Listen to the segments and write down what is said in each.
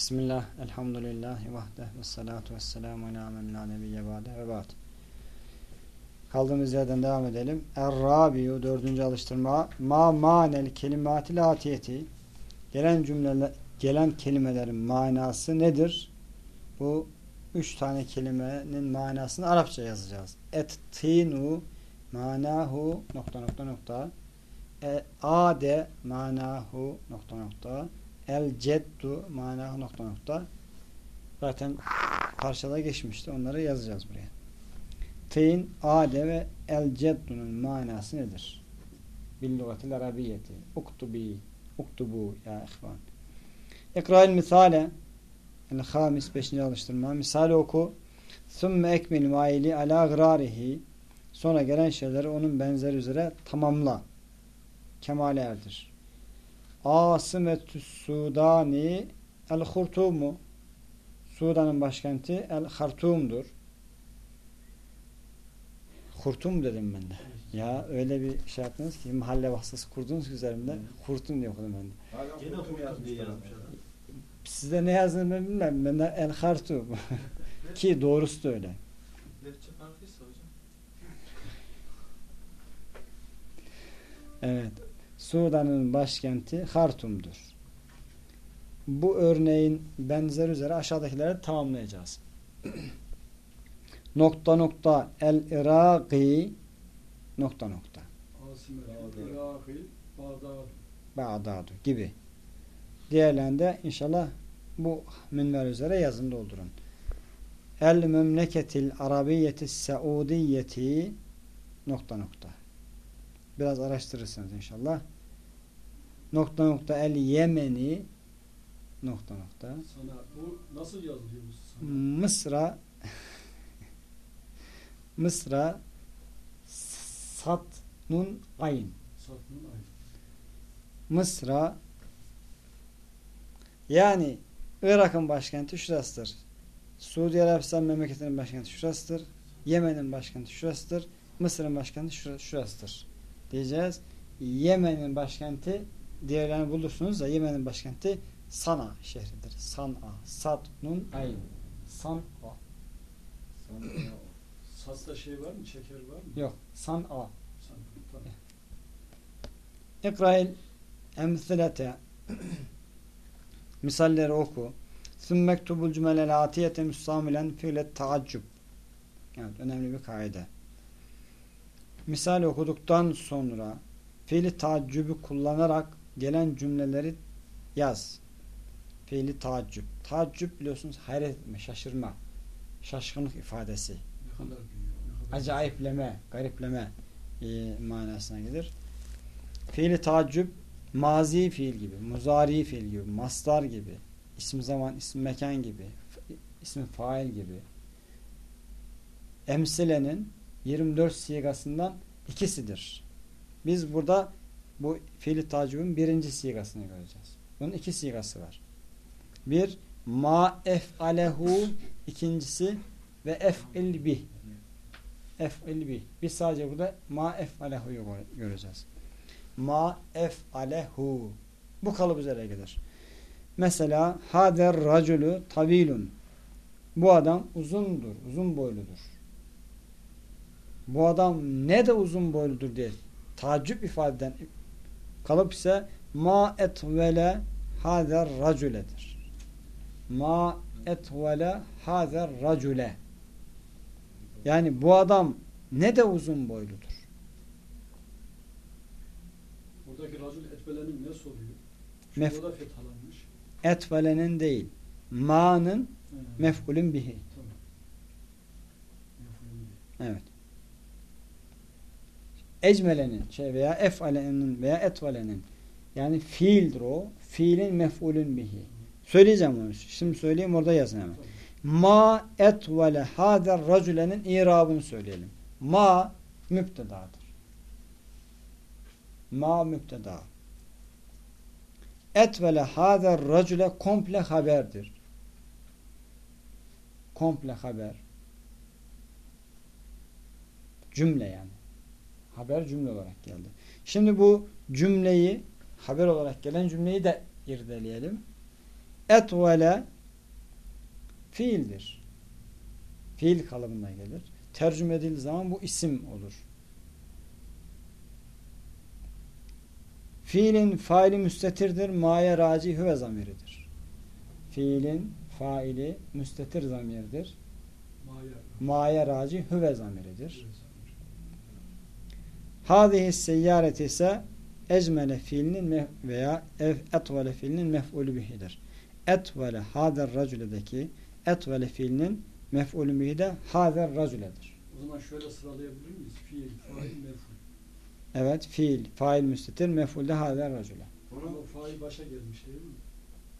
Bismillah, elhamdülillah, vahde ve salatu ve selamu ala men la nebiyye ba'de ve ba'd. Kaldığımız yerden devam edelim. Er-Rabiyu, dördüncü alıştırma. Ma manel kelimatil atiyeti. Gelen cümleler, gelen kelimelerin manası nedir? Bu üç tane kelimenin manasını Arapça yazacağız. Et-tinu manahu nokta nokta nokta. E, ade manahu nokta nokta. El ceddu manahu nokta nokta. Zaten parçada geçmişti. Onları yazacağız buraya. Tin, ade ve el ceddunun manası nedir? Bil lugatil arabiyeti. Uktubi, uktubu ya ihvan. İkra'il misale el hamis beşinci alıştırma. Misali oku. Sümme ekmil maili ala grarihi. Sonra gelen şeyleri onun benzeri üzere tamamla. Kemale erdir. Asimetü Sudani El Hurtumu Sudan'ın başkenti El Hartum'dur. Hurtum dedim ben de. Ya öyle bir şey yaptınız ki mahalle vasıtası kurdunuz ki üzerimde. Hurtum diye okudum ben de. Gene hurtum diye yazmış adam. Sizde ne yazdığını ben bilmem. Ben de El Hartum. ki doğrusu da öyle. Lehçe farkıysa hocam. Evet. Sudan'ın başkenti Hartum'dur. Bu örneğin benzer üzere aşağıdakileri tamamlayacağız. nokta nokta el Iraki nokta nokta. Bağdadu gibi. Diğerlerinde inşallah bu minver üzere yazın doldurun. El memleketil arabiyeti saudiyeti nokta nokta. Biraz araştırırsınız inşallah. Nokta nokta el Yemeni nokta nokta. Sana bu nasıl yazılıyor sana? Mısra Mısra Sat Nun Ayn Satının aynı. Mısra yani Irak'ın başkenti şurasıdır. Suudi Arabistan memleketinin başkenti şurasıdır. Yemen'in başkenti şurasıdır. Mısır'ın başkenti şura- şurasıdır. Diyeceğiz. Yemen'in başkenti diğerlerini bulursunuz da Yemen'in başkenti Sana şehridir. San'a. Sad nun ayn. San'a. Satta şey var mı? Şeker var mı? Yok. San'a. San, tamam. İkra'il emsilete misalleri oku. Sümmektubul cümelel atiyete müstamilen fiilet taaccub. Evet, önemli bir kaide. Misal okuduktan sonra fiili taaccübü kullanarak gelen cümleleri yaz. Fiili taaccüp. Taaccüp biliyorsunuz hayret etme, şaşırma, şaşkınlık ifadesi. Kadar Acayipleme, garipleme e, manasına gelir. Fiili taaccüp mazi fiil gibi, muzari fiil gibi, mastar gibi, isim zaman, isim mekan gibi, isim fail gibi. Emsilenin 24 sigasından ikisidir. Biz burada bu fiili tacibin birinci sigasını göreceğiz. Bunun iki sigası var. Bir ma ef'alehu ikincisi ve ef'il bih ef'il bih. Biz sadece burada ma ef'alehu'yu gö- göreceğiz. Ma ef'alehu. Bu kalıp üzere gelir. Mesela hader raculu tavilun. Bu adam uzundur, uzun boyludur. Bu adam ne de uzun boyludur diye tacip ifade eden kalıp ise ma etvele hader raculedir. Ma etvele hader racule. Yani bu adam ne de uzun boyludur. Buradaki racul etbelenin ne soruyor? Mef-. Etvelenin değil. Ma'nın mef'ulün bihi. Tamam. Evet. Ecmelenin şey veya efalenin veya etvalenin yani fiildir o. Fiilin mef'ulün bihi. Söyleyeceğim onu. Şimdi söyleyeyim orada yazın hemen. Ma etvele hader raculenin irabını söyleyelim. Ma müptedadır. Ma müpteda. Etvele hader racule komple haberdir. Komple haber. Cümle yani. Haber cümle olarak geldi. Şimdi bu cümleyi haber olarak gelen cümleyi de irdeleyelim. Etvele fiildir. Fiil kalıbına gelir. Tercüme edildiği zaman bu isim olur. Fiilin faili müstetirdir. Ma'ya raci hüve zamiridir. Fiilin faili müstetir zamirdir. Maya. Ma'ya raci hüve zamiridir. Hadihi seyyareti ise ecmele fiilinin veya etvele fiilinin mef'ulü bihidir. Etvele hader racüledeki etvele fiilinin mef'ulü bihi de hader racüledir. O zaman şöyle sıralayabilir miyiz? Fiil, fail, meful. Evet fiil, fail müstetir, mef'ul de hader racüle. Ama fail başa gelmiş değil mi?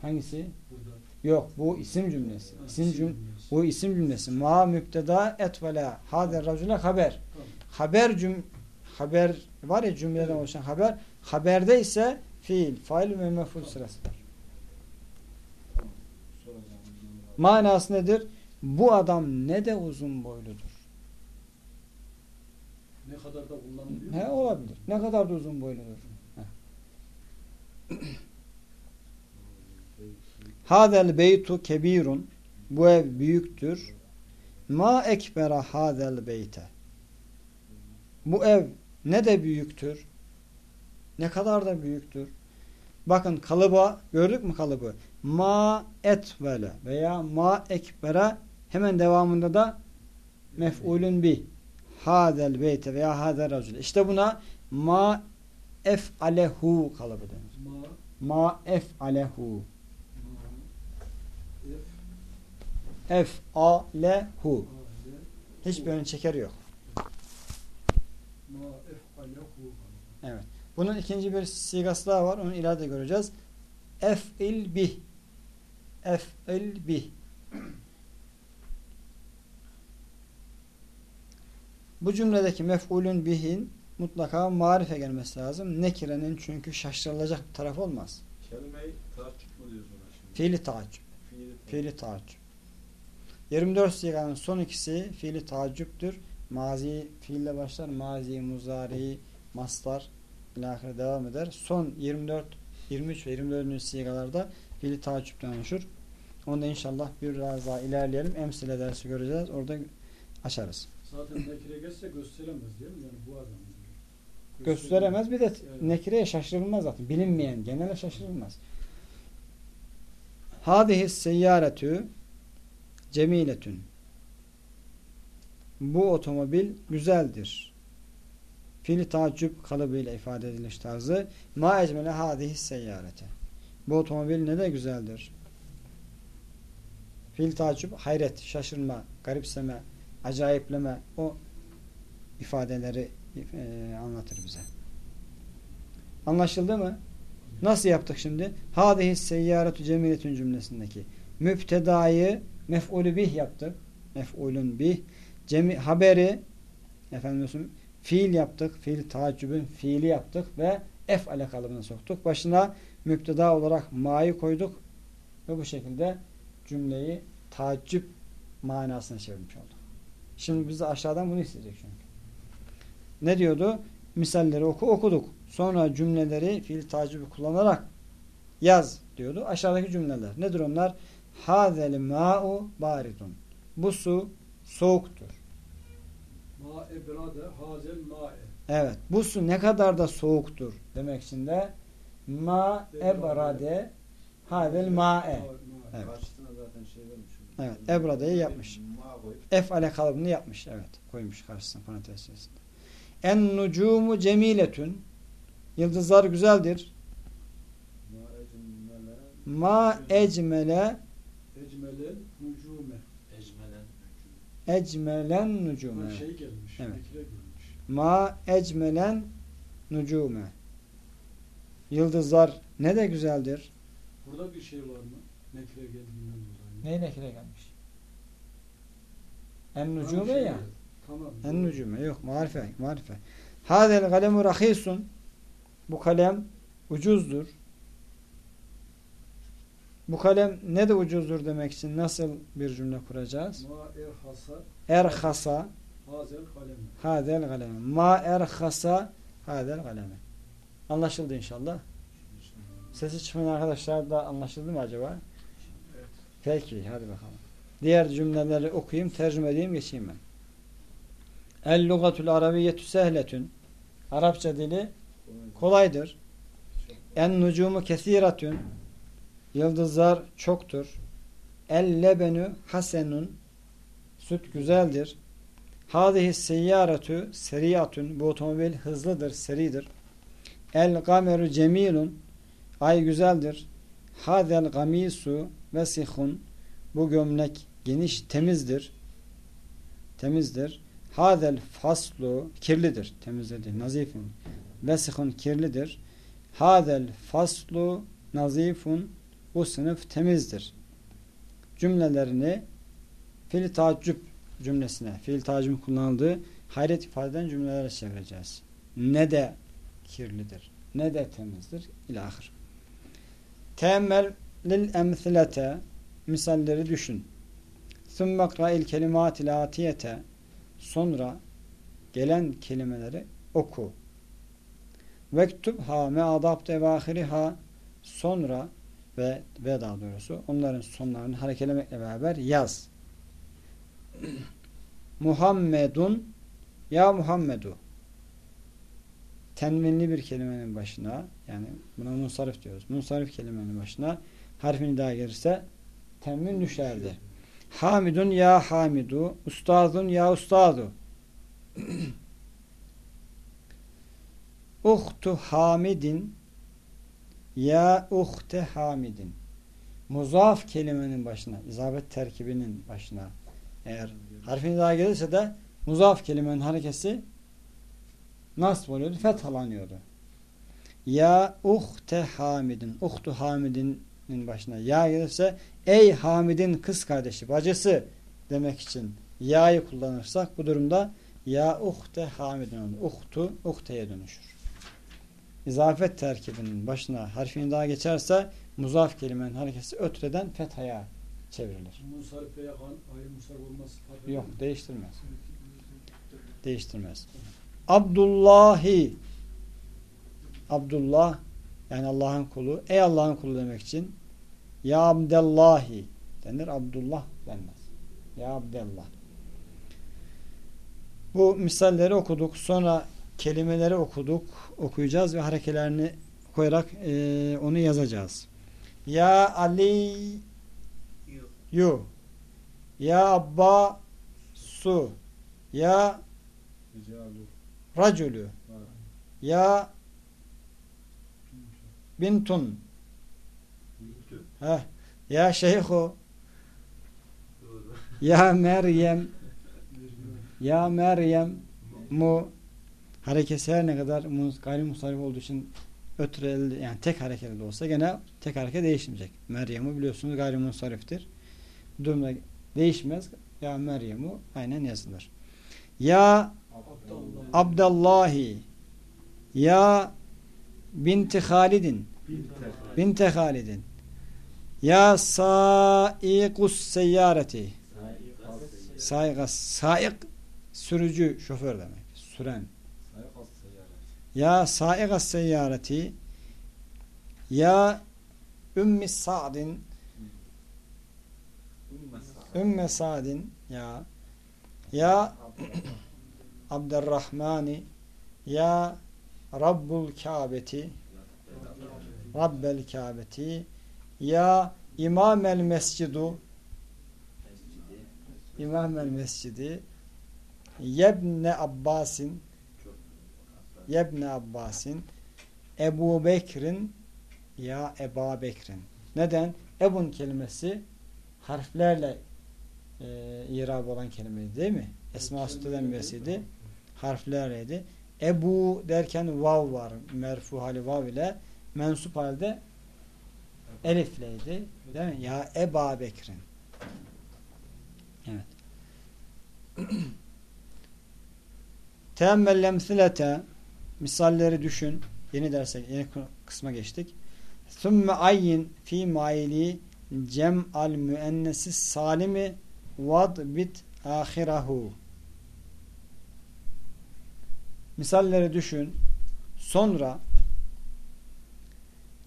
Hangisi? Burada. Yok bu isim cümlesi. Ha, İsim cüm cümlesi. bu isim cümlesi. Ma müpteda etvele hader racüle haber. Tamam. Haber cüm haber var ya cümleden oluşan haber. Haberde ise fiil, fail ve mef'ul sırasıdır. soracağım. Manası nedir? Bu adam ne de uzun boyludur. Ne kadar da kullanılıyor? Ne olabilir? Ne kadar da uzun boyludur. Hadel beytu kebirun. Bu ev büyüktür. Ma ekbera hadel beyte. Bu ev ne de büyüktür. Ne kadar da büyüktür. Bakın kalıba gördük mü kalıbı? Ma etvele veya ma ekbera hemen devamında da mef'ulün bi hadel beyte veya hadel racül. İşte buna ma ef'alehu kalıbı denir. Ma, ef'alehu. f, Ef'alehu. a, l, Hiçbir ön çekeri yok. ma. Evet. Bunun ikinci bir sigası daha var. Onu ileride göreceğiz. Ef'il bih. Ef'il bih. Bu cümledeki mef'ulün bihin mutlaka marife gelmesi lazım. Nekirenin çünkü şaşırılacak bir taraf olmaz. Kelimeyi mı diyoruz ona şimdi? Fiili taaccüp. Fiili Fiili taaccüp. 24 siganın son ikisi fiili taaccüptür. Mazi fiille başlar. Mazi, muzari, mastar ilahire devam eder. Son 24, 23 ve 24. sigalarda fiili taaccüpten oluşur. Onu da inşallah biraz daha ilerleyelim. Emsile dersi göreceğiz. Orada açarız. Zaten nekire geçse gösteremez değil mi? Yani bu adam. Gösteremez bir de Evet. nekireye şaşırılmaz zaten. Bilinmeyen genele şaşırılmaz. Hadihi seyyaretü cemiletün. Bu otomobil güzeldir. Fili tacip kalıbıyla ifade ediliş tarzı. Ma ecmele hadihi seyyarete. Bu otomobil ne de güzeldir. Fil tacip hayret, şaşırma, garipseme, acayipleme o ifadeleri e, anlatır bize. Anlaşıldı mı? Nasıl yaptık şimdi? Hadihi seyyaretu cemiletün cümlesindeki müptedayı mef'ulü bih yaptık. Mef'ulün bih. Cemi, haberi efendim diyorsun, fiil yaptık. Fiil taaccübün fiili yaptık ve ef'ale kalıbına soktuk. Başına müpteda olarak ma'yı koyduk ve bu şekilde cümleyi taaccüp manasına çevirmiş olduk. Şimdi bize aşağıdan bunu isteyecek çünkü. Ne diyordu? Misalleri oku okuduk. Sonra cümleleri fiil tacibi kullanarak yaz diyordu. Aşağıdaki cümleler. Nedir onlar? Hazel ma'u baridun. Bu su soğuktur. Ma ebrade hazel ma'e. Evet. Bu su ne kadar da soğuktur demek için de ma ebrade hazel ma'e. Evet. Şey. Evet, ebradeyi yapmış. Koyup Ef'ale kalıbını yapmış. Evet. Koymuş karşısına parantez içerisinde. En nucumu cemiletün. Yıldızlar güzeldir. ma ecmele ecmele ecmelen nucume. Şey gelmiş. Evet. Nekire gelmiş. Ma ecmelen nucume. Yıldızlar ne de güzeldir. Burada bir şey var mı? Nekire geldiğinden dolayı. Neyle ekle gelmiş? En nucume şey ya. Tamam. En nucume yok. Marife. Marife. Hadel kalemu rahisun. Bu kalem ucuzdur. Bu kalem ne de ucuzdur demek için nasıl bir cümle kuracağız? Ma erhasa Erhasa hazel kaleme. Ma erhasa hadel kaleme. Anlaşıldı inşallah. Sesi çıkmayan arkadaşlar da anlaşıldı mı acaba? Evet. Peki hadi bakalım. Diğer cümleleri okuyayım, tercüme edeyim, geçeyim ben. El lugatul arabiyyetü sehletün. Arapça dili kolaydır. En nucumu kesiratün. Yıldızlar çoktur. El lebenü hasenun. Süt güzeldir. Hadihi seyyaretü seriyatün. Bu otomobil hızlıdır, seridir. El gameru cemilun. Ay güzeldir. Hadel gamisu vesihun. Bu gömlek geniş, temizdir. Temizdir. Hadel faslu kirlidir. Temizledi. Nazifun. Vesihun kirlidir. Hadel faslu nazifun. Bu sınıf temizdir. Cümlelerini fil tacip cümlesine, fiil tacim kullanıldığı hayret ifade eden cümlelere çevireceğiz. Ne de kirlidir, ne de temizdir. İlahir. Teemmel lil emthilete misalleri düşün. Sümme kra'il kelimatil atiyete sonra gelen kelimeleri oku. Vektubha me adabte evahiriha sonra ve ve daha doğrusu onların sonlarını hareketlemekle beraber yaz. Muhammedun ya Muhammedu tenvinli bir kelimenin başına yani buna munsarif diyoruz. Munsarif kelimenin başına harfini daha gelirse tenvin düşerdi. Hamidun ya Hamidu Ustazun ya Ustazu Uhtu Hamidin ya uhte Hamidin muzaf kelimenin başına izabet terkibinin başına eğer harfin daha gelirse de muzaf kelimenin harekesi nasb oluyordu, fethalanıyordu. Ya uhte Hamidin, uhtu Hamidin'in başına ya gelirse ey Hamid'in kız kardeşi, bacısı demek için ya'yı kullanırsak bu durumda ya uhte Hamidin olur. Uhtu, uhteye dönüşür. İzafet terkibinin başına harfin daha geçerse muzaf kelimenin harekesi ötreden fethaya çevrilir. Veya Yok değiştirmez. Değiştirmez. Abdullahi Abdullah yani Allah'ın kulu. Ey Allah'ın kulu demek için Ya Abdellahi denir. Abdullah denmez. Ya Abdullah. Bu misalleri okuduk. Sonra kelimeleri okuduk. Okuyacağız ve harekelerini koyarak e, onu yazacağız. Ya Ali Yu Ya Abba Su Ya. Racülü. Ya Bintun Heh. Ya Şeyhu Ya Meryem Ya Meryem Mu harekesi her ne kadar mus- gayrimusarif olduğu için ötreli yani tek hareketli olsa gene tek hareket değişmeyecek. Meryem'i biliyorsunuz gayrimusariftir. Durumda değişmez. Ya Meryem'u aynen yazılır. Ya Abdallah. Abdallahi Ya binti Halidin Binti Halidin Ya saikus seyyareti Saigas Saik sürücü şoför demek. Süren. Ya saigas seyyareti Ya Ümmi Sa'din Ümme Sa'din Ya Ya Abdurrahmani Ya Rabbul Kâbeti Rabbel Kâbeti Ya İmamel Mescidu İmamel Mescidi Yebne Abbasin Yebne Abbasin Ebu Bekir'in Ya Eba Bekir'in Neden? Ebun kelimesi harflerle e, irab olan kelimeydi değil mi? Esma Sütü'den birisiydi. Harflerleydi. Ebu derken vav var. Merfu hali vav ile mensup halde elifleydi. Değil mi? Ya Eba Bekir'in. Evet. Lemsilete misalleri düşün. Yeni derse, yeni kısma geçtik. Sümme ayyin fi maili cem al müennesi salimi vad bit ahirahu. Misalleri düşün. Sonra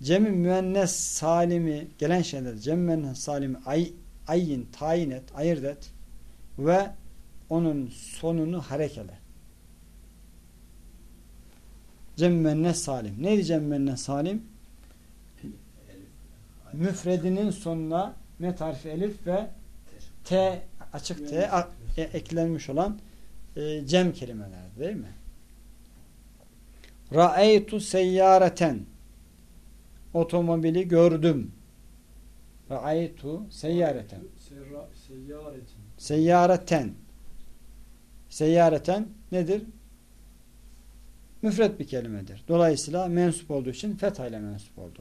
cem müennes salimi gelen şeyler cem müennes salimi ay ayin, tayin et, ayırt et ve onun sonunu harekele. Cemmenne salim. Neydi cemmenne salim? Müfredinin sonuna met harfi elif ve T açık T e- eklenmiş olan e, cem kelimeler değil mi? Ra'eytu seyyareten otomobili gördüm. Ra'eytu seyyareten. Serra, seyyaretin. Seyyareten. Seyyareten nedir? Müfret bir kelimedir. Dolayısıyla mensup olduğu için fethayla mensup oldu.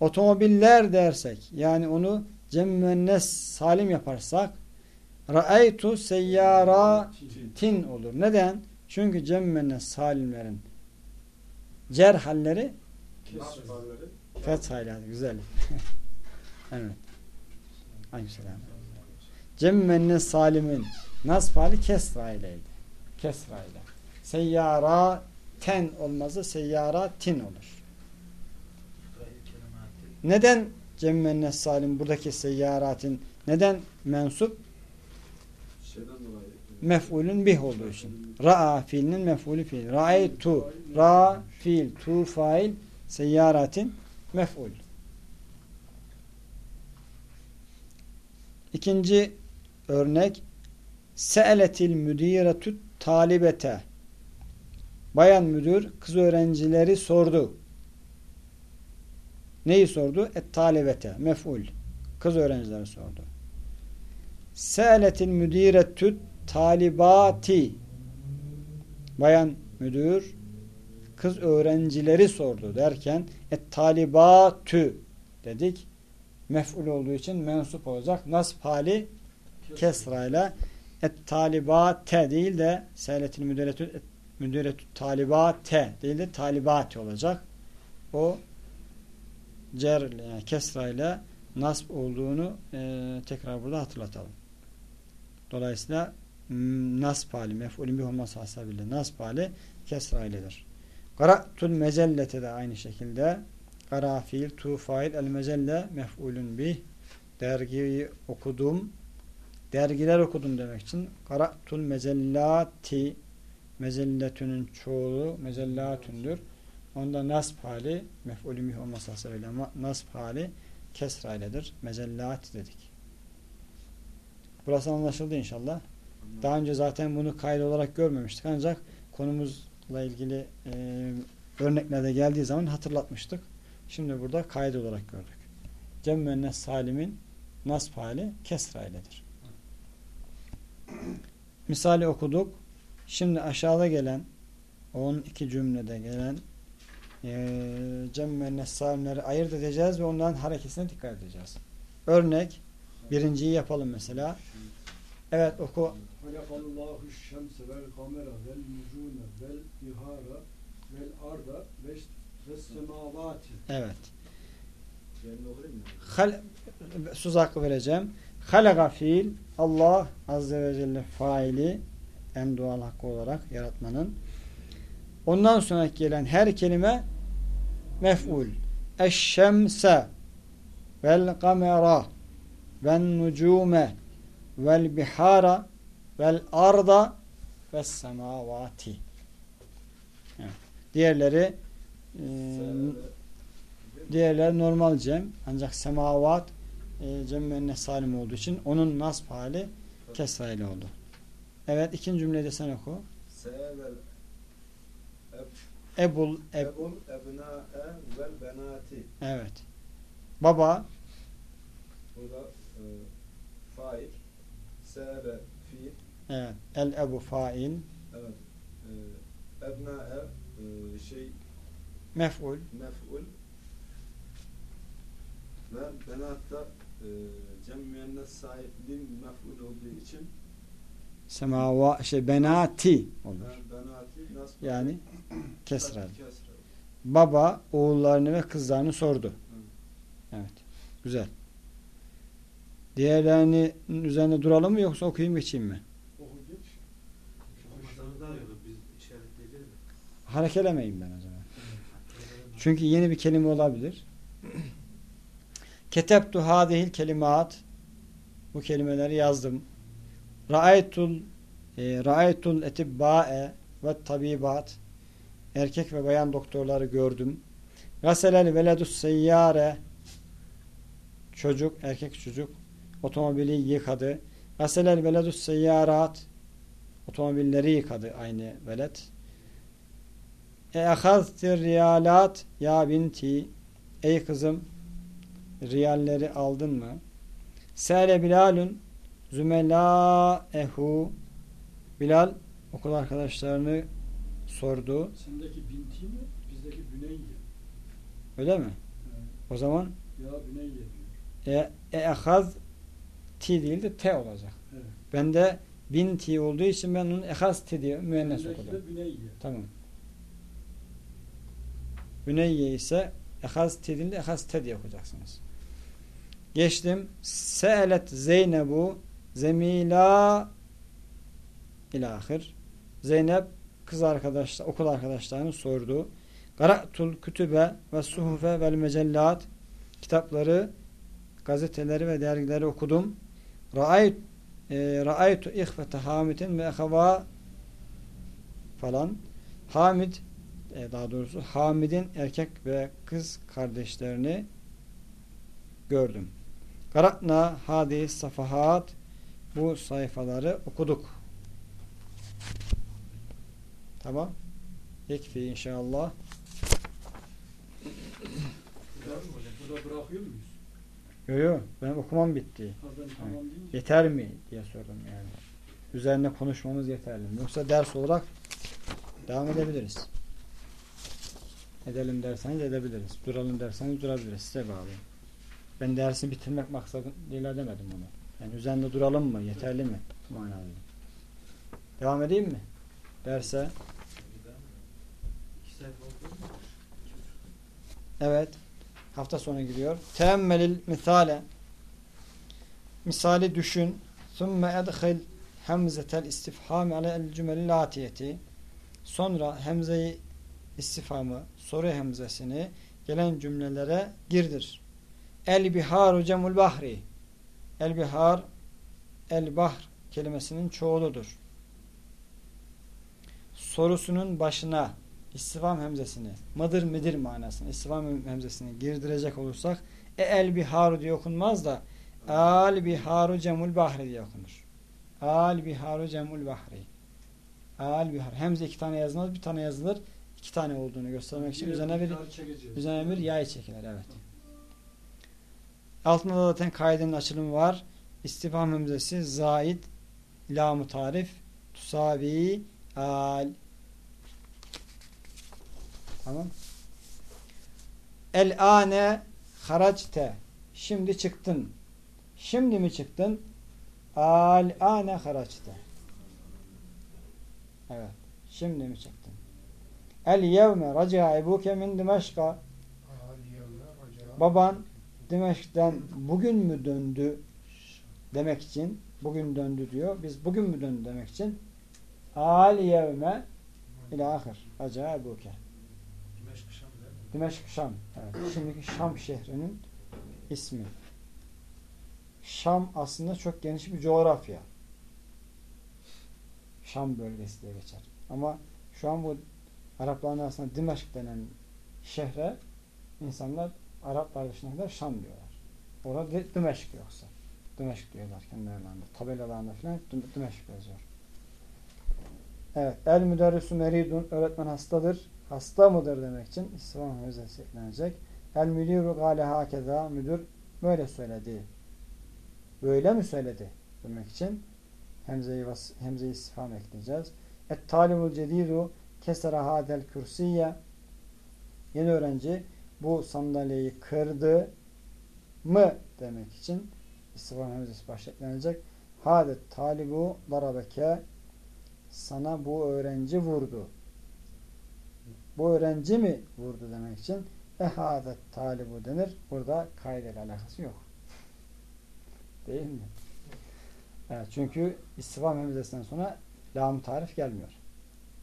Otomobiller dersek yani onu cem müennes salim yaparsak ra'eytu seyyaratin olur. Neden? Çünkü cem müennes salimlerin cer halleri fethayla. Güzel. evet. Aleykümselam. Cem müennes salimin nasb hali kesra ileydi. Kesra ile. Seyyara ten olmazsa seyyara tin olur. Neden cem müennes salim buradaki seyyaratin neden mensup? Mef'ulün bih olduğu için. Ra'a fiilinin mef'ulü fiil. Ra'aytu ra fiil tu fail seyyaratin mef'ul. İkinci örnek Se'eletil müdiretü talibete Bayan müdür kız öğrencileri sordu. Neyi sordu? Et talibete mef'ul. Kız öğrencileri sordu. Se'eletil müdiretü talibati Bayan müdür kız öğrencileri sordu derken et talibatü dedik. Mef'ul olduğu için mensup olacak. Nasb hali kesrayla et talibate değil de seyletil müdüretü et müdüretü talibate değil de talibati olacak. O cer yani kesrayla nasb olduğunu e, tekrar burada hatırlatalım. Dolayısıyla nasb hali mef'ulün bir olması hasabıyla nasb hali kesra iledir. Qara'tul mecellete de aynı şekilde Kara fiil tu fail el mecelle mef'ulün bih dergiyi okudum dergiler okudum demek için Qara'tul mecellati mecelletünün çoğulu mecellatündür. Onda nasb hali mef'ulün bih olması hasabıyla ama nasb hali kesra iledir. Mecellat dedik. Burası anlaşıldı inşallah. Daha önce zaten bunu kayıt olarak görmemiştik ancak konumuzla ilgili e, örneklerde geldiği zaman hatırlatmıştık. Şimdi burada kayıt olarak gördük. Cem müennes salimin nasb hali kesra iledir. Misali okuduk. Şimdi aşağıda gelen 12 cümlede gelen e, cem müennes salimleri ayırt edeceğiz ve onların hareketine dikkat edeceğiz. Örnek birinciyi yapalım mesela. Evet oku. Halakallahu şemse vel kamera vel nucume vel bihara vel arda ve ve semavati. Evet. Hal, söz hakkı vereceğim. Halaga fiil Allah Azze ve Celle faili en doğal hakkı olarak yaratmanın. Ondan sonra gelen her kelime mef'ul. Eşşemse vel kamera vel nucume vel bihara vel arda ve semavati. Diğerleri e, Diğerleri normal cem. Ancak semavat e, cem müennes salim olduğu için onun nasb hali kesra ile oldu. Evet ikinci cümleyi de sen oku. Sevel Ebul eb, ebul ebna'e vel benati. evet. Baba Burada e, fail. Sebe fiil. evet. El ebu fail Evet. E, ebna'e e, şey mef'ul mef'ul. Ve benat da e, cem müennes sahibin mef'ul olduğu için semava şey benati olur. Yani kesra. Baba oğullarını ve kızlarını sordu. Evet. Güzel. Diğerlerinin üzerinde duralım mı yoksa okuyayım geçeyim mi? Harekelemeyin ben o zaman. Çünkü yeni bir kelime olabilir. Ketebtu hadihil kelimat Bu kelimeleri yazdım. Ra'aytul e, Ra'aytul etibba'e ve tabibat erkek ve bayan doktorları gördüm. Gaselel veledus seyyare çocuk, erkek çocuk otomobili yıkadı. Gaselel veledus seyyarat otomobilleri yıkadı aynı velet. E ahaztir riyalat ya binti ey kızım riyalleri aldın mı? Sele Bilalun zümelaehu Bilal okul arkadaşlarını sordu. Sendeki binti mi? Bizdeki büneyye. Öyle mi? Evet. O zaman Ya büneyye diyor. e, e ahaz ti değil de te olacak. Evet. Bende binti olduğu için ben onu ehaz ti diye müennes okudum. de büneyye. Tamam. Büneyye ise ehaz ti değil de ehaz te diye okuyacaksınız. Geçtim. Se'elet Zeynebu zemila ilahir. Zeynep kız arkadaşlar, okul arkadaşlarını sordu. Qara'tul kütübe ve suhufe vel mecellat kitapları, gazeteleri ve dergileri okudum. Ra'ayt e, ra'aytu ihvete Hamid'in ve ehava falan. Hamid e, daha doğrusu Hamid'in erkek ve kız kardeşlerini gördüm. Karatna hadi safahat bu sayfaları okuduk. Tamam. Yekfi inşallah. Burada, bırakıyor muyuz? Yo yo benim okumam bitti. Ha ben tamam. Yeter mi diye sordum yani. Üzerine konuşmamız yeterli? Yoksa ders olarak devam edebiliriz. Edelim derseniz edebiliriz. Duralım derseniz durabiliriz. Size bağlı. Ben dersi bitirmek maksadıyla demedim onu. Yani üzerinde duralım mı? Yeterli mi? Manada. Devam edeyim mi? Derse. Evet. Hafta sonu gidiyor. Teemmelil misale. Misali düşün. Sümme edhil hemzetel istifhami alel cümelil atiyeti. Sonra hemzeyi istifhamı, soru hemzesini gelen cümlelere girdir. El biharu cemul bahri. El bihar el bahr kelimesinin çoğuludur. Sorusunun başına istifham hemzesini mıdır midir manasını istifham hemzesini girdirecek olursak e el biharu diye okunmaz da al biharu cemul bahri diye okunur. Al biharu cemul bahri. Al bihar. Hemze iki tane yazılmaz, bir tane yazılır. İki tane olduğunu göstermek için üzerine bir üzerine bir yay çekilir. Evet. Altında da zaten kaidenin açılımı var. İstifham hemzesi zaid lam tarif tusavi al Tamam. El ane haracte. Şimdi çıktın. Şimdi mi çıktın? Al ane haracte. Evet. Şimdi mi çıktın? El yevme raca ebuke min Dimeşka. Baban Dimeşk'ten bugün mü döndü demek için bugün döndü diyor. Biz bugün mü döndü demek için al yevme ila ahir raca ebuke. Dimeşk Şam? Dimeşk Şam. Evet. Şimdiki Şam şehrinin ismi. Şam aslında çok geniş bir coğrafya. Şam bölgesi diye geçer. Ama şu an bu Arapların arasında Dimeşk denen şehre insanlar Araplar dışında kadar Şam diyorlar. Orada Di- Dimeşk yoksa. Dimeşk diyorlar kendilerinde. Tabelalarında Dim- Dimeşk yazıyor. Evet. El müderrisu meridun. Öğretmen hastadır. Hasta mıdır demek için istifham hemzesi eklenecek. El müdürü gale hakeza. Müdür böyle söyledi. Böyle mi söyledi demek için hemzeyi, hemzeyi istifham ekleyeceğiz. Et talibul cedidu kesera hadel kürsiyye yeni öğrenci bu sandalyeyi kırdı mı demek için istifham hemzesi başta eklenecek. Hadet talibu darabeke sana bu öğrenci vurdu. Bu öğrenci mi vurdu demek için ehadet talibu denir. Burada kaydeyle alakası yok. Değil mi? Evet, çünkü istifam hemzesinden sonra lam tarif gelmiyor.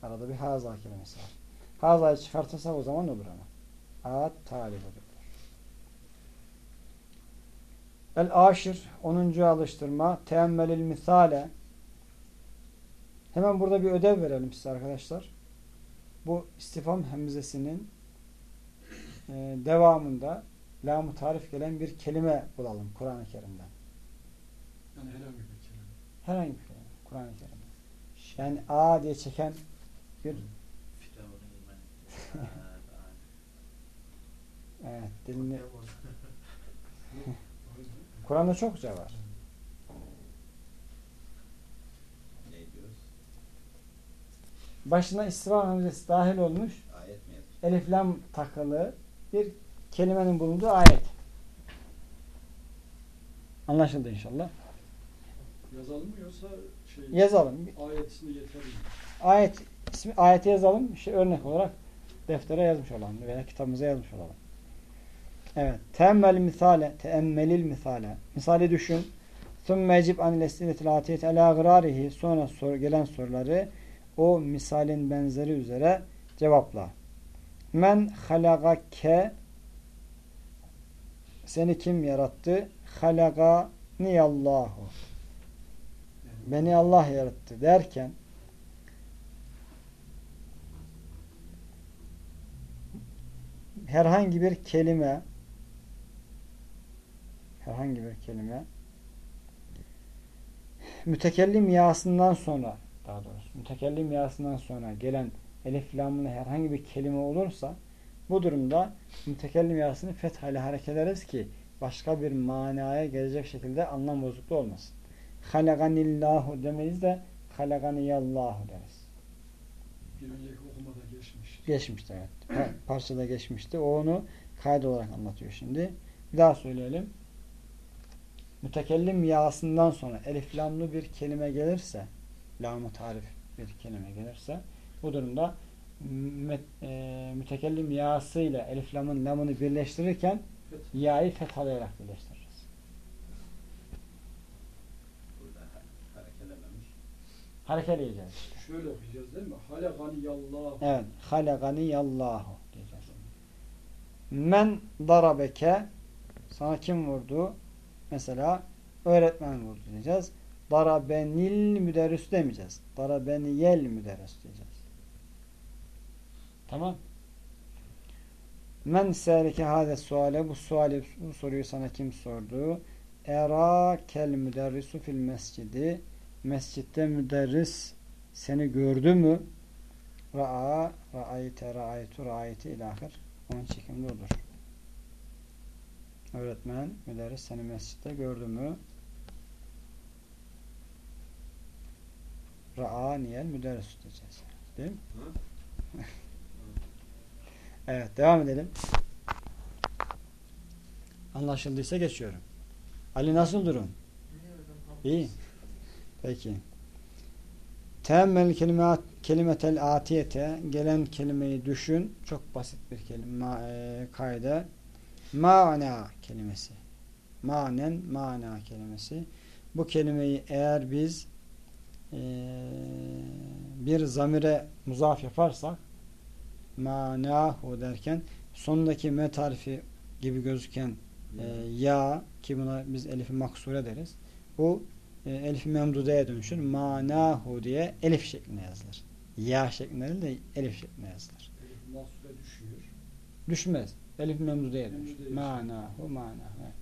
Arada bir haza kelimesi var. Haza'yı çıkartırsak o zaman olur ama. At talibu diyor. El aşir 10. alıştırma teemmelil misale Hemen burada bir ödev verelim size arkadaşlar. Bu istifam hemzesinin e, devamında lam tarif gelen bir kelime bulalım Kur'an-ı Kerim'den. Yani herhangi bir kelime. Herhangi bir kelime Kur'an-ı Kerim'den. Yani A diye çeken bir Firavun'un iman. evet, dilini. Kur'an'da çokça var. Ne diyoruz? Başına istifam hemzesi dahil olmuş Ayet mi yazıyor? elif lam takılı bir kelimenin bulunduğu ayet. Anlaşıldı inşallah. Yazalım mı yoksa şey Yazalım. ayet ismi yeterli? Ayet ismi ayeti yazalım. İşte örnek olarak deftere yazmış olalım veya kitabımıza yazmış olalım. Evet. Teemmel misale, teemmelil misale. Misali düşün. Thumme ecib anil esiletil atiyeti ala gırarihi. Sonra sor, gelen soruları o misalin benzeri üzere cevapla. Men halagake seni kim yarattı? Halagani Allahu. Beni Allah yarattı derken herhangi bir kelime herhangi bir kelime mütekellim yasından sonra daha doğrusu mütekellim yasından sonra gelen elif lamlı herhangi bir kelime olursa bu durumda mütekellim yasını fethayla hareket ederiz ki başka bir manaya gelecek şekilde anlam bozukluğu olmasın. Halaganillahu demeyiz de halaganiyallahu deriz. Bir önceki okumada geçmiş. Geçmişti evet. Pa- Parçada geçmişti. O onu kayıt olarak anlatıyor şimdi. Bir daha söyleyelim. Mütekellim yasından sonra elif lamlı bir kelime gelirse lamı tarif bir kelime gelirse bu durumda mü, e, mütekellim yasıyla elif lamın lamını birleştirirken ya'yı fethalayarak birleştiririz. Harekeleyeceğiz. Şöyle okuyacağız değil mi? Halagani yallah. Evet. Halagani yallahu diyeceğiz. Men darabeke sana kim vurdu? Mesela öğretmen vurdu diyeceğiz. Darabenil müderris demeyeceğiz. Darabeniyel müderris diyeceğiz. Tamam. Men selike hade suale bu suali bu soruyu sana kim sordu? Era kel müderrisu fil mescidi mescitte müderris seni gördü mü? Ra'a, ra'ayte, ra'aytu, ra'ayti ilahir. Onun çekimli olur. Öğretmen, müderris seni mescitte gördü mü? Ra'a niyel müderris diyeceğiz. Değil mi? evet, devam edelim. Anlaşıldıysa geçiyorum. Ali nasıl durum? İyi. Peki. Teemmel kelimat, kelimetel atiyete gelen kelimeyi düşün. Çok basit bir kelime e, kaide. Mana kelimesi. Manen mana kelimesi. Bu kelimeyi eğer biz e, bir zamire muzaf yaparsak manahu derken sondaki me tarifi gibi gözüken e, ya ki buna biz elifi maksure deriz. Bu e, elif memdudeye dönüşür. Manahu diye elif şeklinde yazılır. Ya şeklinde değil de elif şeklinde yazılır. Elif mahsure düşüyor. Düşmez. Elif memdudeye dönüşür. Manahu manahu. evet.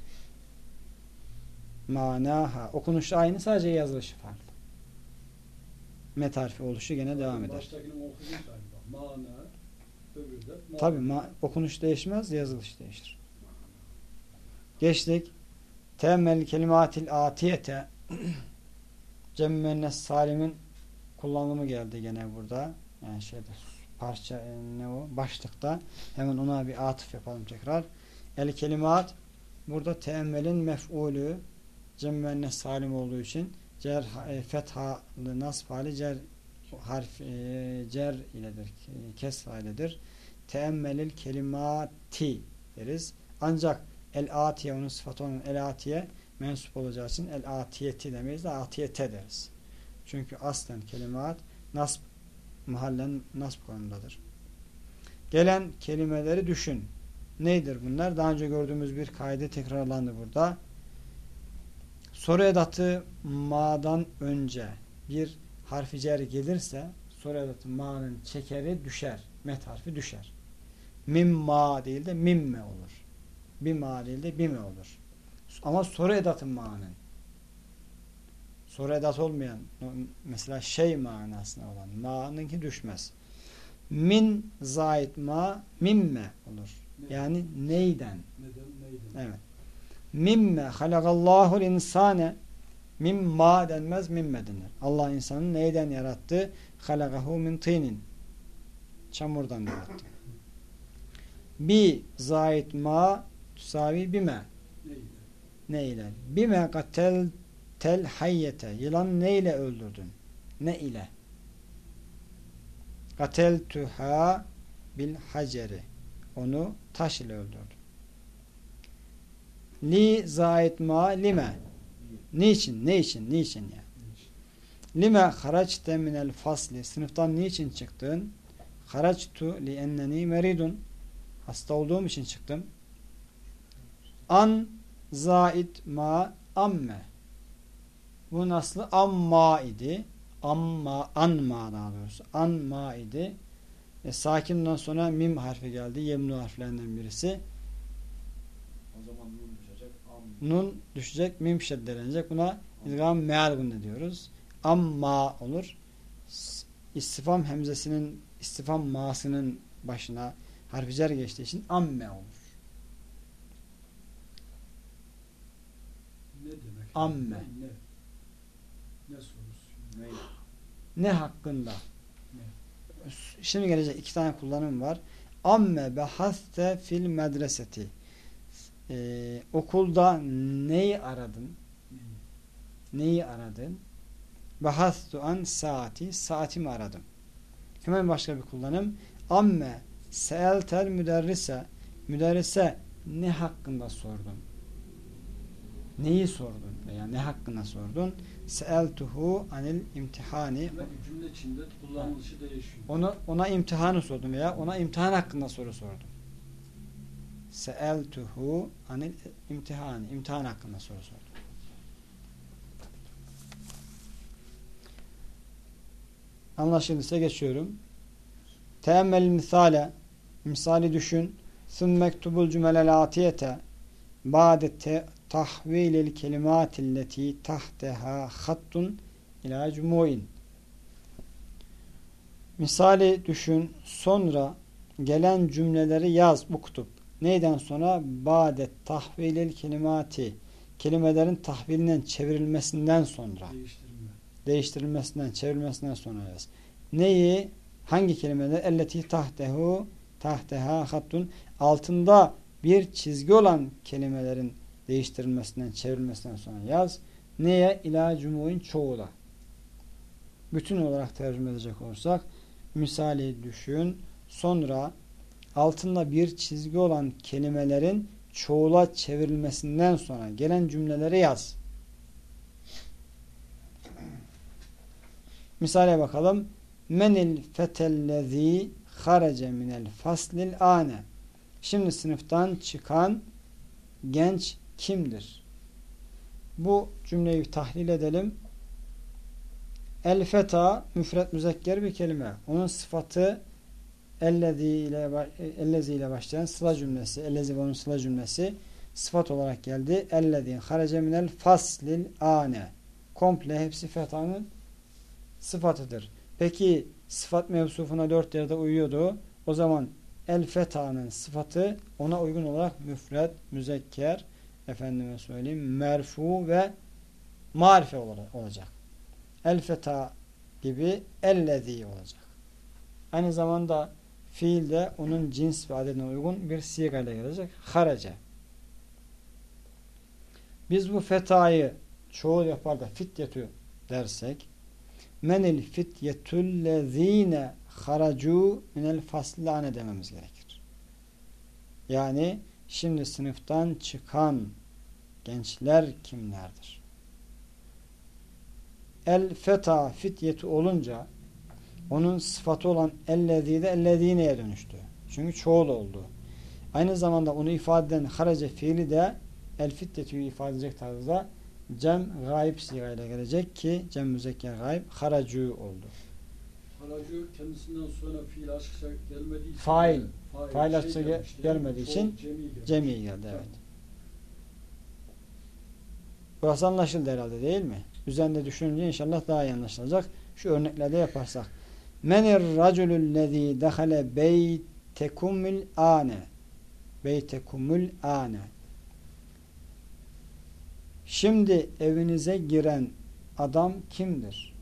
Manaha. Okunuşu aynı sadece yazılışı farklı. Met harfi oluşu gene devam eder. Mana. Tabi ma okunuş değişmez, yazılış değişir. Geçtik. Temmel kelimatil atiyete Cemmennes Salim'in kullanımı geldi gene burada. Yani şeyde parça e, ne o? Başlıkta. Hemen ona bir atıf yapalım tekrar. El kelimat burada teemmelin mef'ulü Cemmennes Salim olduğu için cer e, fethalı nasb hali cer harf e, cer iledir. e, Kesra iledir. Teemmelil kelimati deriz. Ancak el atiye onun sıfatı olan el atiye mensup olacağı için el atiyeti demeyiz de atiyete deriz. Çünkü aslen kelimat nasb mahallen nasb konumdadır. Gelen kelimeleri düşün. Neydir bunlar? Daha önce gördüğümüz bir kaide tekrarlandı burada. soru edatı ma'dan önce bir harfi cer gelirse soru edatı ma'nın çekeri düşer. Met harfi düşer. Mim ma değil de mimme olur. Bima değil de bime olur. Ama soru edatı ma'nın soru edat olmayan mesela şey manasına olan ma'nınki düşmez. Min zait ma mimme olur. Yani neyden? Neden? Neyden? Evet. Mimme halakallahu insane mimma denmez mimme denir. Allah insanı neyden yarattı? Halakahu min tinin. Çamurdan yarattı. Bi zait ma tusavi bime. Neyden? Ne ile? Bime katel tel hayyete. Yılan ne ile öldürdün? Ne ile? Kateltuha bil haceri. Onu taş ile öldürdüm. Li zait ma lime. Niçin? Ne için? Niçin ya? Lime haraçte minel fasli. Sınıftan niçin çıktın? Haraçtu li enneni meridun. Hasta olduğum için çıktım. An zait ma amme. Bu nasıl amma idi. Amma anma daha doğrusu. Anma idi. E, sakinden sonra mim harfi geldi. Yemnu harflerinden birisi. O zaman nun düşecek. Am. Nun düşecek. Mim şeddelenecek. Buna idgam mealgun diyoruz. Amma olur. İstifam hemzesinin istifam masının başına harfi cer geçtiği için amme olur. Ne demek? Amme. Ne? Ne hakkında? Şimdi gelecek iki tane kullanım var. Amme behaste fil medreseti. Ee, okulda neyi aradın? Neyi? Aradın? Behastu an saati. Saatimi aradım. Hemen başka bir kullanım. Amme seeltel müderrise. Müderrise ne hakkında sordun? Neyi sordun? Veya ne hakkında sordun? Seeltuhu anil imtihani. Demek ki cümle içinde kullanılışı değişiyor. Ona, ona imtihanı sordum veya ona imtihan hakkında soru sordum. Seeltuhu anil imtihani. imtihan hakkında soru sordum. Anlaşıldıysa geçiyorum. Teemmel misale misali düşün. Sun mektubul cümelel atiyete ba'de tahvilil kelimatilleti tahteha hattun ila cumuin Misali düşün. Sonra gelen cümleleri yaz, uktub. Neyden sonra? Ba'de tahvilil kelimati. Kelimelerin tahvilinden çevrilmesinden sonra. Değiştirme. Değiştirilmesinden, çevrilmesinden sonra yaz. Neyi? Hangi kelimeler? Elleti tahtehu tahteha hattun. Altında bir çizgi olan kelimelerin değiştirilmesinden, çevrilmesinden sonra yaz. Neye? İla cumu'in çoğula. Bütün olarak tercüme edecek olursak misali düşün. Sonra altında bir çizgi olan kelimelerin çoğula çevrilmesinden sonra gelen cümleleri yaz. Misale bakalım. Menil fetellezî harece minel faslil ane. Şimdi sınıftan çıkan genç kimdir? Bu cümleyi tahlil edelim. El feta müfret müzekker bir kelime. Onun sıfatı ellezi ile başlayan sıla cümlesi. Ellezi ve onun sıla cümlesi sıfat olarak geldi. Ellezi harece minel faslil ane. Komple hepsi fetanın sıfatıdır. Peki sıfat mevsufuna dört yerde uyuyordu. O zaman el feta'nın sıfatı ona uygun olarak müfred, müzekker, efendime söyleyeyim, merfu ve marife olacak. El feta gibi ellezi olacak. Aynı zamanda fiil de onun cins ve adedine uygun bir sigayla gelecek. Harace. Biz bu fetayı çoğul yapar da fityetü dersek menil fityetüllezine haracu minel faslane dememiz gerekir. Yani şimdi sınıftan çıkan gençler kimlerdir? El feta fityeti olunca onun sıfatı olan ellezî de ellezine'ye dönüştü. Çünkü çoğul oldu. Aynı zamanda onu ifade eden harace fiili de el fityetü ifade edecek tarzda Cem gayb sigayla gelecek ki cem müzekker gayb haracu oldu. Haracı kendisinden sonra fiil açıkça gelmediği için Fail. Fail, Fail açıkça gel- gelmediği için cemi. Cemi geldi evet. Burası anlaşıldı herhalde değil mi? Üzerinde düşününce inşallah daha iyi anlaşılacak. Şu örneklerde yaparsak. Menir raculul lezî dehale beytekumul âne beytekumul âne Şimdi evinize giren adam kimdir?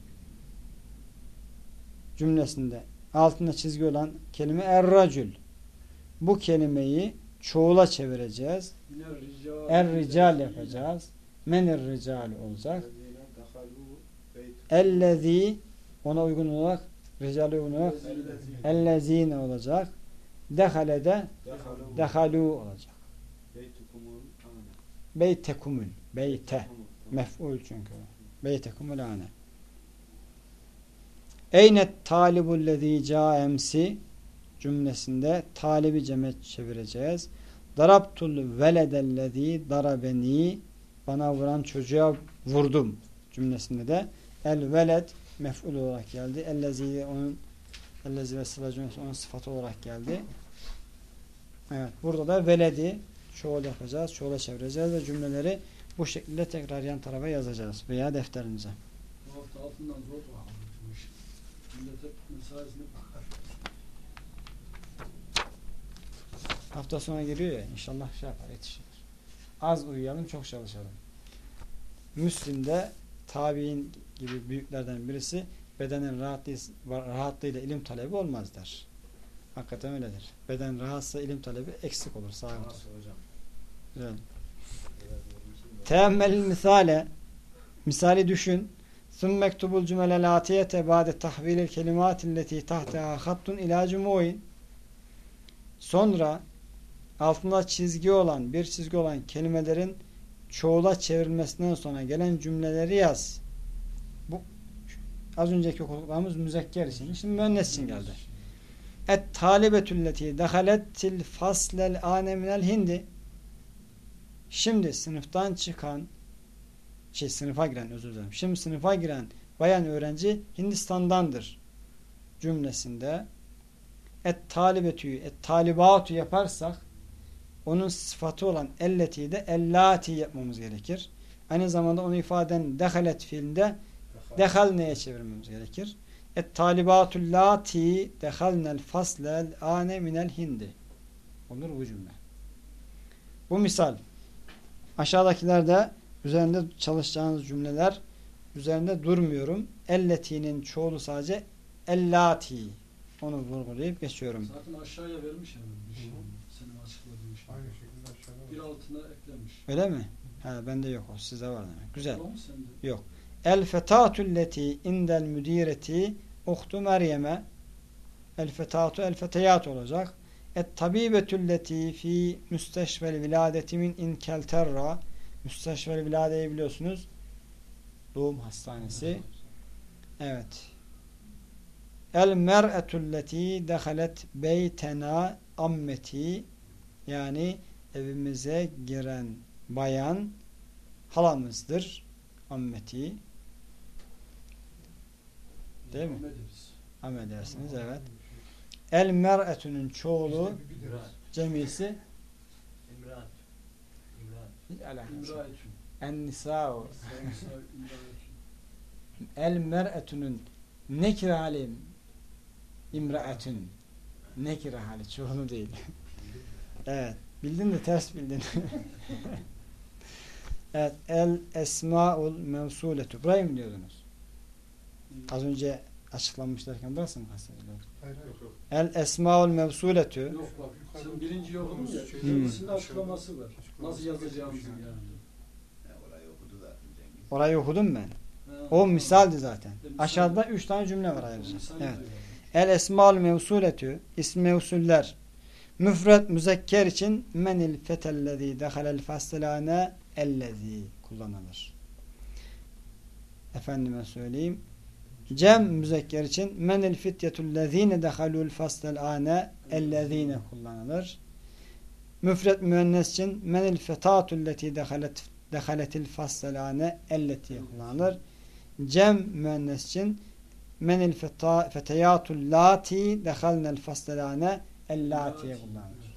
Cümlesinde altında çizgi olan kelime er-racül. Bu kelimeyi çoğula çevireceğiz. Er rical yapacağız. Menir rical olacak. Ellezî ona uygun olarak uygun olarak Ellezîne olacak. Dehalede dehalû dehalû olacak. Beytekumul. Beyte. Mef'ul çünkü. Beytekumul âne. Eynet talibul lezî câemsi cümlesinde talibi ceme çevireceğiz. Darabtul veledellezî darabeni bana vuran çocuğa vurdum cümlesinde de el veled mef'ul olarak geldi. Ellezî onun ellezî ve sıla cümlesi onun sıfatı olarak geldi. Evet. Burada da veledi çoğul yapacağız. Çoğula çevireceğiz ve cümleleri bu şekilde tekrar yan tarafa yazacağız veya defterimize. Bu hafta altından zor bakalım bu iş. Millet hep mesaisine bakar. Hafta sonu geliyor ya inşallah şey yapar yetişir. Az uyuyalım çok çalışalım. Müslim'de tabi'in gibi büyüklerden birisi bedenin rahatlığı, rahatlığıyla ilim talebi olmaz der. Hakikaten öyledir. Beden rahatsa ilim talebi eksik olur. Sağ olun. Güzel. Teammelil misale misali düşün. Süm mektubul cümelel atiyete ba'de tahvilil kelimatin leti tahteha hattun ilacı muin. Sonra altında çizgi olan, bir çizgi olan kelimelerin çoğula çevrilmesinden sonra gelen cümleleri yaz. Bu az önceki okuduklarımız müzekker için. Şimdi müennes için geldi. Et talibetülleti dehalettil faslel ane minel hindi Şimdi sınıftan çıkan şey sınıfa giren özür dilerim. Şimdi sınıfa giren bayan öğrenci Hindistan'dandır cümlesinde et talibetüyü et talibatu yaparsak onun sıfatı olan elleti de ellati yapmamız gerekir. Aynı zamanda onu ifaden dehalet fiilinde dehal neye çevirmemiz gerekir? Et talibatul lati dehalnel faslel ane minel hindi. Olur bu cümle. Bu misal. Aşağıdakilerde üzerinde çalışacağınız cümleler üzerinde durmuyorum. Elleti'nin çoğulu sadece ellati. Onu vurgulayıp geçiyorum. Zaten aşağıya vermiş hemen bir şey. Senin açıkladığın şey. Aynı şekilde aşağıda Bir altına eklemiş. Öyle mi? Ha bende yok o. Sizde var demek. Güzel. O mu sende? Yok. El fetatulleti indel müdireti uhtu Meryem'e el fetatu el feteyat olacak. Et tabibetulleti fi müsteşvel viladeti min inkel terra müsteşvel viladeyi biliyorsunuz. Doğum hastanesi. Evet. El mer'etulleti dehalet beytena ammeti yani evimize giren bayan halamızdır. Ammeti. Değil mi? Devam ederiz. Am edersiniz evet. El mer'etünün çoğulu cemisi yok. İmraetün. En nisa'u el mer'etünün nekire hali imra'etün nekire hali çoğulu değil. evet. Bildin de ters bildin. evet. El esmaul mevsuletu. Burayı mı diyordunuz? Az önce açıklanmışlarken burası mı kastediliyor? Hayır, hayır. El esmaul mevsuletu. Yok bak sen birinci okudun ya. Hmm. Açıklaması var. Nasıl yazacağımızı geçmiş yani. Ya, orayı okudu okudum ben. Ha, O misaldi zaten. E, misal. Aşağıda üç tane cümle var ayrıca. Evet. El esmal mevsuletü ism mevsuller müfret müzekker için menil fetellezî dehalel fastelâne ellezî kullanılır. Efendime söyleyeyim. Cem müzekker için menil fityetullezîne dehalul fastelâne ellezîne kullanılır. Müfret müennes için menil fetâtulleti dehalet dehaletil fasselane elleti kullanılır. Cem müennes için feta- feteyatul lati dehalnel fasselane ellati kullanılır.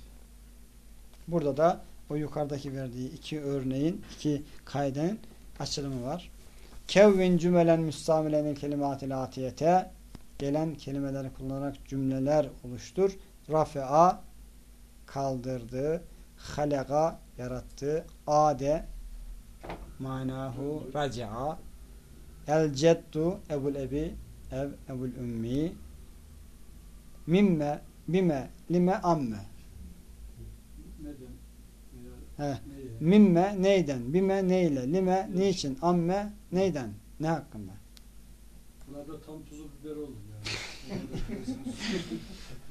Burada da o yukarıdaki verdiği iki örneğin, iki kaidenin açılımı var. Kevvin cümelen müstamilenil kelimatil atiyete gelen kelimeleri kullanarak cümleler oluştur. Rafe'a kaldırdı. Halega yarattı. Ade manahu raca'a El ceddu ebul ebi ev ebul ümmi. Mimme bime lime amme? He. Mimme neyden? Bime neyle? Lime niçin? Amme neyden? Ne hakkında? Buna da tam tuzu biber oldu yani.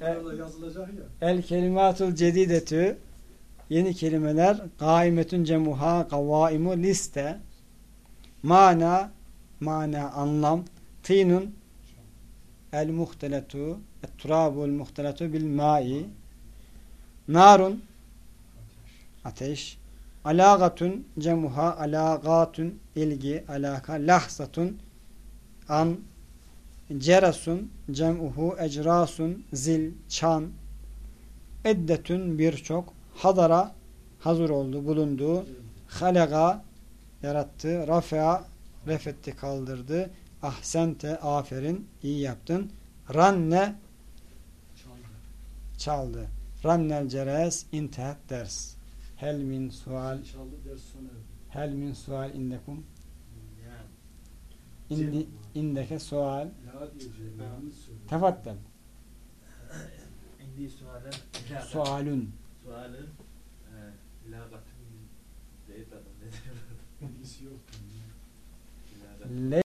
Bunlar da yazılacak ya. El kelimatul cedidetü. Yeni kelimeler. Gaimetün cemuha kavaimu liste. Mana mana anlam. Tinun el muhteletu et turabul muhteletu bil mai narun ateş. Alagatun cemuha alagatun ilgi alaka lahzatun an. Cerasun cem'uhu ecrasun zil çan. Eddetün birçok. Hadara hazır oldu bulundu. Halega yarattı rafea refetti kaldırdı ahsente aferin iyi yaptın ranne Çaldı. çaldı rannel ceres intehat ders hel min sual Çaldı ders sona hel min sual indekum indi indeke sual tefaddel İndi sualen. sualun Sualen. e, Lagatın. Deyip adam ne diyor? Lagat. le